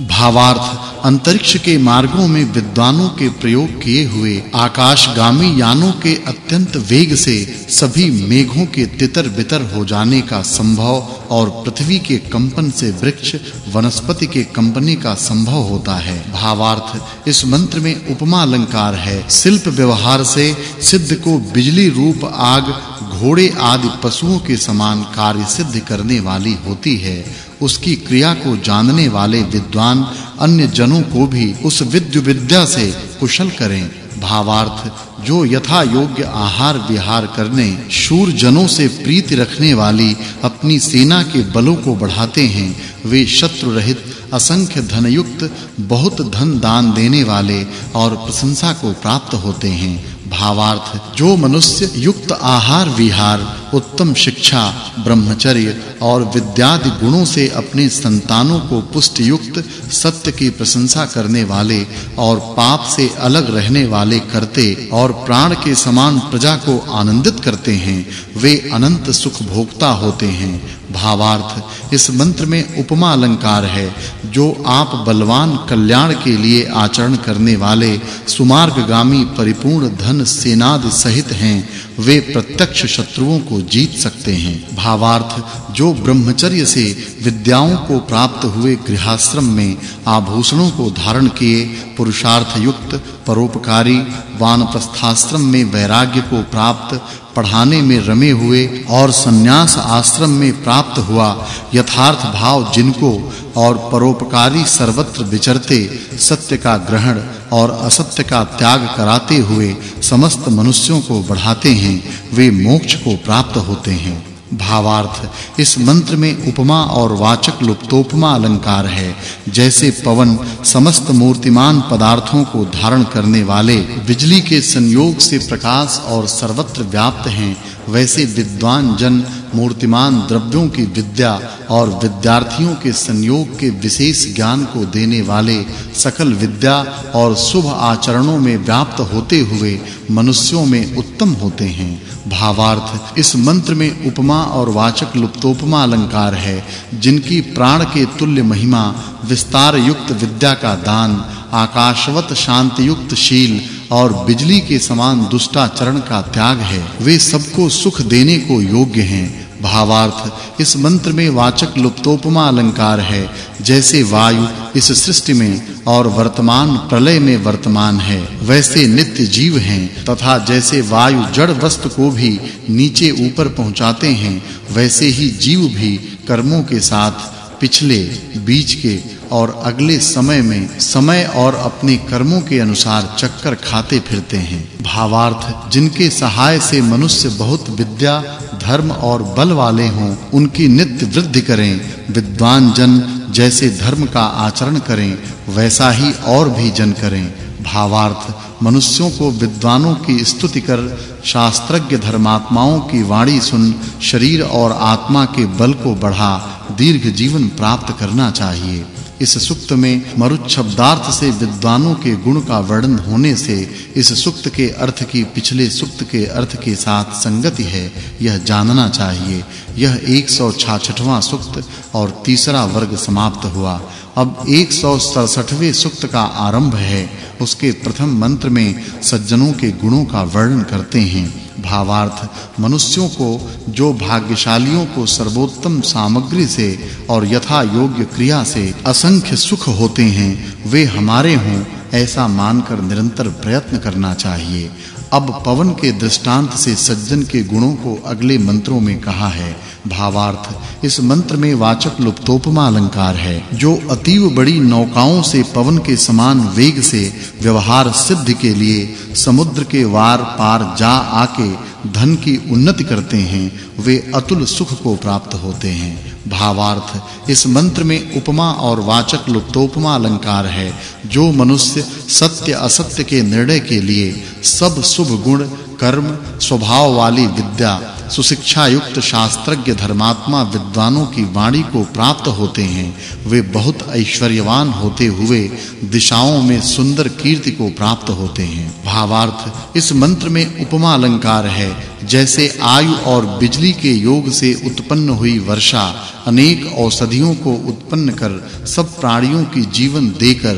भावार्थ अंतरिक्ष के मार्गों में विद्वानों के प्रयोग किए हुए आकाशगामी यानों के अत्यंत वेग से सभी मेघों के तितर-बितर हो जाने का संभव और पृथ्वी के कंपन से वृक्ष, वनस्पति के कंपने का संभव होता है। भावार्थ इस मंत्र में उपमा अलंकार है। शिल्प व्यवहार से सिद्ध को बिजली रूप आग, घोड़े आदि पशुओं के समान कार्य सिद्ध करने वाली होती है। उसकी क्रिया को जानने वाले विद्वान अन्य जनों को भी उस विद्यु विद्या से कुशल करें। भावार्थ, जो यथा योग्य आहार विहार करने शूर जनों से प्रीति रखने वाली अपनी सेना के बलों को बढ़ाते हैं, वे शत्रु रहित असंख्य धन युक्त बहुत धन दान देने वाले और प्रशंसा को प्राप्त होते हैं। भावार्थ, जो मनुष्य युक्त आहार विहार, उत्तम शिक्षा, ब्रह्मचर्य और विद्यादि गुणों से अपने संतानों को पुष्ट युक्त सत्य की प्रशंसा करने वाले और पाप से अलग रहने वाले करते और प्राण के समान प्रजा को आनंदित करते हैं, वे अनंत सुख भोक्ता होते हैं। भावार्थ, इस मंत्र में उपमा अलंकार है, जो आप बलवान कल्याण के लिए आचरण करने वाले सुमार्गगामी परिपूर्ण धन सेनादि सहित हैं, वे प्रत्यक्ष शत्रुओं को जीत सकते हैं। भावार्थ, जो ब्रह्मचर्य से विद्याओं को प्राप्त हुए गृहाश्रम में आभूषणों को धारण किए पुरुषार्थ युक्त परोपकारी वानप्रस्थाश्रम में वैराग्य को प्राप्त, पढ़ाने में रमे हुए और सन्यास आश्रम में प्राप्त हुआ यथार्थ भाव जिनको और परोपकारी सर्वत्र विचरते, सत्य का ग्रहण और असत्य का त्याग कराते हुए समस्त मनुष्यों को बढ़ाते हैं, वे मोक्ष को प्राप्त होते हैं। भावार्थ। इस मंत्र में उपमा और वाचक लुप्तोपमा अलंकार है, जैसे पवन समस्त मूर्तिमान पदार्थों को धारण करने वाले बिजली के संयोग से प्रकाश और सर्वत्र व्याप्त हैं, वैसे विद्वान जन मूर्तिमान द्रव्यों की विद्या और विद्यार्थियों के संयोग के विशेष ज्ञान को देने वाले सकल विद्या और शुभ आचरणों में व्याप्त होते हुए मनुष्यों में उत्तम होते हैं। भावार्थ, इस मंत्र में उपमा और वाचक् लुप्तोपमा अलंकार है, जिनकी प्राण के तुल्य महिमा विस्तार युक्त विद्या का दान, आकाशवत शांति युक्त शील और बिजली के समान दुष्टाचरण का त्याग है। वे सबको सुख देने को योग्य हैं। भावार्थ। इस मंत्र में वाचक् लुप्तोपमा अलंकार है, जैसे वायु इस सृष्टि में और वर्तमान प्रलय में वर्तमान है। वैसे नित्य जीव हैं, तथा जैसे वायु जड़ वस्तु को भी नीचे ऊपर पहुंचाते हैं, वैसे ही जीव भी कर्मों के साथ पिछले, बीच के और अगले समय में समय और अपने कर्मों के अनुसार चक्कर खाते फिरते हैं। भावार्थ, जिनके सहाय से मनुष्य बहुत विद्या धर्म और बल वाले हों, उनकी नित्य वृद्धि करें। विद्वान जन जैसे धर्म का आचरण करें, वैसा ही और भी जन करें। भावार्थ, मनुष्यों को विद्वानों की स्तुति कर, शास्त्रज्ञ धर्मात्माओं की वाणी सुन, शरीर और आत्मा के बल को बढ़ा, दीर्घ जीवन प्राप्त करना चाहिए। इस सुक्त में मरुत शब्दार्थ से विद्वानों के गुण का वर्णन होने से इस सुक्त के अर्थ की पिछले सुक्त के अर्थ के साथ संगति है, यह जानना चाहिए। यह 166वां सुक्त और तीसरा वर्ग समाप्त हुआ। अब 167वें सुक्त का आरंभ है। उसके प्रथम मंत्र में सज्जनों के गुणों का वर्णन करते हैं। भावार्थ मनुष्यों को, जो भाग्यशालियों को सर्वोत्तम सामग्री से और यथा योग्य क्रिया से असंख्य सुख होते हैं, वे हमारे हों, ऐसा मानकर निरंतर प्रयत्न करना चाहिए। अब पवन के दृष्टांत से सज्जन के गुणों को अगले मंत्रों में कहा है। भावार्थ, इस मंत्र में वाचक् लुप्तोपमा अलंकार है, जो अतीव बड़ी नौकाओं से पवन के समान वेग से व्यवहार सिद्ध के लिए समुद्र के वार पार जा आके धन की उन्नति करते हैं, वे अतुल सुख को प्राप्त होते हैं। भावार्थ, इस मंत्र में उपमा और वाचक लुप्तोपमा अलंकार है, जो मनुष्य सत्य असत्य के निर्णय के लिए सब शुभ गुण, कर्म, स्वभाव वाली विद्या सुशिक्षा युक्त शास्त्रज्ञ धर्मात्मा विद्वानों की वाणी को प्राप्त होते हैं। वे बहुत ऐश्वर्यवान होते हुए दिशाओं में सुंदर कीर्ति को प्राप्त होते हैं। भावार्थ, इस मंत्र में उपमा अलंकार है, जैसे आयु और बिजली के योग से उत्पन्न हुई वर्षा अनेक औषधियों को उत्पन्न कर सब प्राणियों की जीवन देकर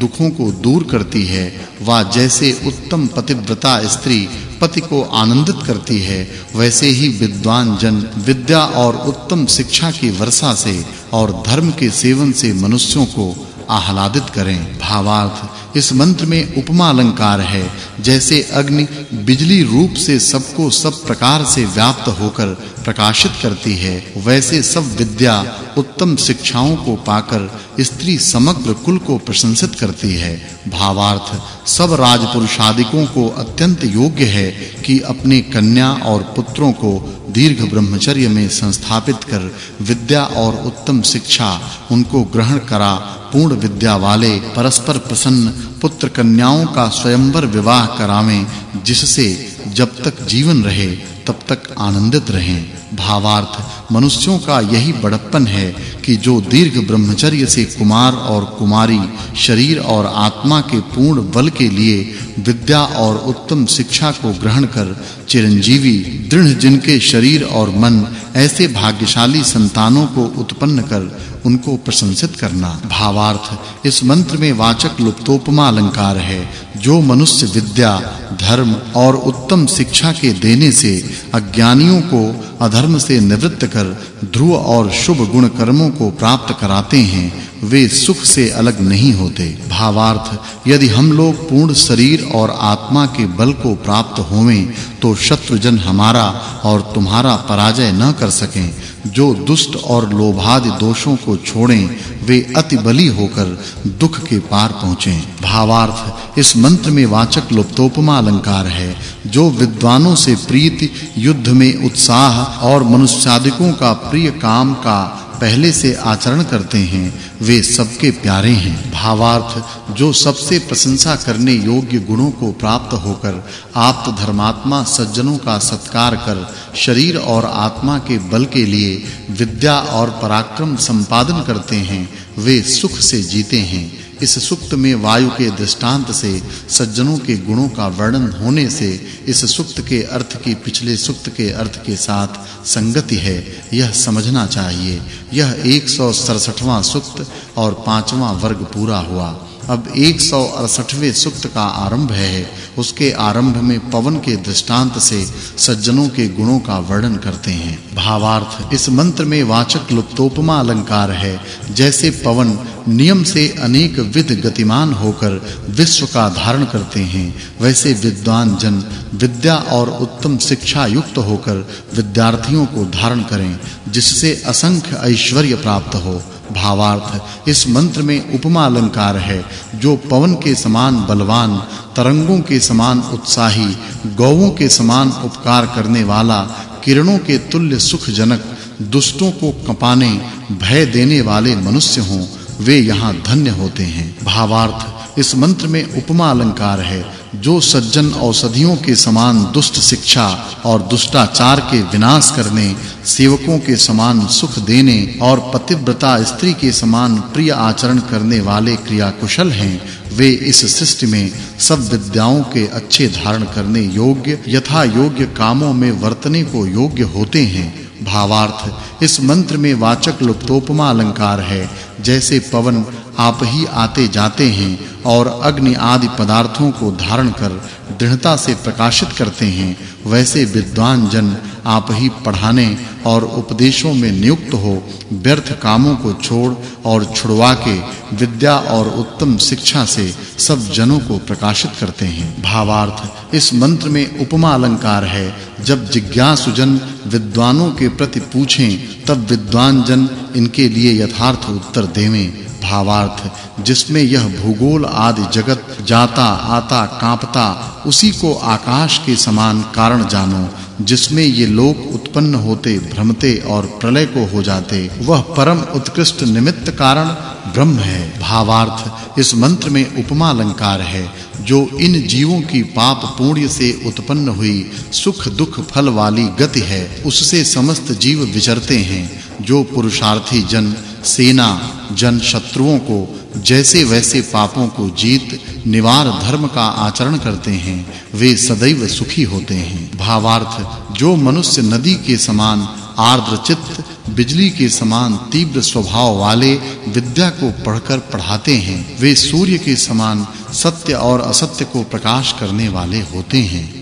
दुखों को दूर करती है, वा जैसे उत्तम पतिव्रता स्त्री पति को आनंदित करती है, वैसे ही विद्वान जन विद्या और उत्तम शिक्षा की वर्षा से और धर्म के सेवन से मनुष्यों को आह्लादित करें। भावार्थ, इस मंत्र में उपमा अलंकार है, जैसे अग्नि बिजली रूप से सबको सब प्रकार से व्याप्त होकर प्रकाशित करती है, वैसे सब विद्या उत्तम शिक्षाओं को पाकर स्त्री समग्र कुल को प्रशंसित करती है। भावार्थ, सब राजपुरुषादिकों को अत्यंत योग्य है कि अपने कन्या और पुत्रों को दीर्घ ब्रह्मचर्य में संस्थापित कर विद्या और उत्तम शिक्षा उनको ग्रहण करा पूर्ण विद्या वाले परस्पर प्रसन्न पुत्र कन्याओं का स्वयंवर विवाह करावें, जिससे जब तक जीवन रहे, तब तक आनंदित रहें। भावार्थ, मनुष्यों का यही बड़प्पन है कि जो दीर्घ ब्रह्मचर्य से कुमार और कुमारी, शरीर और आत्मा के पूर्ण बल के लिए विद्या और उत्तम शिक्षा को ग्रहण कर, चिरंजीवी, दृढ़ जिनके शरीर और मन ऐसे भाग्यशाली संतानों को उत्पन्न कर उनको प्रशंसित करना। भावार्थ, इस मंत्र में वाचक् लुप्तोपमा अलंकार है, जो मनुष्य विद्या, धर्म और उत्तम शिक्षा के देने से अज्ञानियों को अधर्म से निवृत्त कर ध्रुव और शुभ गुण कर्मों को प्राप्त कराते हैं, वे सुख से अलग नहीं होते। भावार्थ, यदि हम लोग पूर्ण शरीर और आत्मा के बल को प्राप्त होवें तो शत्रुजन हमारा और तुम्हारा पराजय न कर सकें। जो दुष्ट और लोभादि दोषों को छोड़ें, वे अति बली होकर दुख के पार पहुँचे। भावार्थ, इस मंत्र में वाचक् लुप्तोपमा अलंकार है, जो विद्वानों से प्रीति, युद्ध में उत्साह और मनुष्यादिकों का प्रिय काम का पहले से आचरण करते हैं, वे सबके प्यारे हैं। भावार्थ, जो सबसे प्रशंसा करने योग्य गुणों को प्राप्त होकर, आप्त धर्मात्मा सज्जनों का सत्कार कर, शरीर और आत्मा के बल के लिए विद्या और पराक्रम संपादन करते हैं, वे सुख से जीते हैं। इस सुक्त में वायु के दृष्टांत से, सज्जनों के गुणों का वर्णन होने से, इस सुक्त के अर्थ की पिछले सुक्त के अर्थ के साथ संगति है, यह समझना चाहिए। यह 167वां सुक्त और पांचवां वर्ग पूरा हुआ। अब 168वें सुक्त का आरंभ है। उसके आरंभ में पवन के दृष्टांत से सज्जनों के गुणों का वर्णन करते हैं। भावार्थ, इस मंत्र में वाचक् लुप्तोपमा अलंकार है। जैसे पवन नियम से अनेक विध गतिमान होकर विश्व का धारण करते हैं, वैसे विद्वान जन विद्या और उत्तम शिक्षा युक्त होकर विद्यार्थियों को धारण करें, जिससे असंख्य ऐश्वर्य प्राप्त हो। भावार्थ। इस मंत्र में उपमा अलंकार है, जो पवन के समान बलवान, तरंगों के समान उत्साही गौओं के समान उपकार करने वाला, किरणों के तुल्य सुखजनक, दुष्टों को कपाने, भय देने वाले मनुष्य हों, वे यहाँ धन्य होते हैं। भावार्थ। इस मंत्र में उपमा अलंकार है जो सज्जन औषधियों के समान दुष्ट शिक्षा और दुष्टाचार के विनाश करने, सेवकों के समान सुख देने और पतिव्रता स्त्री के समान प्रिय आचरण करने वाले क्रिया कुशल हैं, वे इस सृष्टि में सब विद्याओं के अच्छे धारण करने योग्य यथा योग्य कामों में वर्तने को योग्य होते हैं। भावार्थ, इस मंत्र में वाचक् लुप्तोपमा अलंकार है, जैसे पवन आप ही आते जाते हैं और अग्नि आदि पदार्थों को धारण कर दृढ़ता से प्रकाशित करते हैं, वैसे विद्वान जन आप ही पढ़ाने और उपदेशों में नियुक्त हो, व्यर्थ कामों को छोड़ और छुड़वा के विद्या और उत्तम शिक्षा से सब जनों को प्रकाशित करते हैं। भावार्थ, इस मंत्र में उपमा अलंकार है। जब जिज्ञासु जन विद्वानों के प्रति पूछें, तब विद्वान जन इनके लिए यथार्थ उत्तर देवें। भावार्थ, जिसमें यह भूगोल आदि जगत जाता, आता, कांपता, उसी को आकाश के समान कारण जानो, जिसमें ये लोक उत्पन्न होते, भ्रमते और प्रलय को हो जाते। वह परम उत्कृष्ट निमित्त कारण ब्रह्म है। भावार्थ, इस मंत्र में उपमा अलंकार है, जो इन जीवों की पाप पुण्य से उत्पन्न हुई सुख दुख फल वाली गति है। उससे समस्त जीव विचरते हैं, जो पुरुषार्थी जन सेना जन शत्रुओं को जैसे वैसे पापों को जीत, निवार धर्म का आचरण करते हैं, वे सदैव सुखी होते हैं। भावार्थ, जो मनुष्य नदी के समान आर्द्र चित्त बिजली के समान तीव्र स्वभाव वाले विद्या को पढ़कर पढ़ाते हैं, वे सूर्य के समान सत्य और असत्य को प्रकाश करने वाले होते हैं।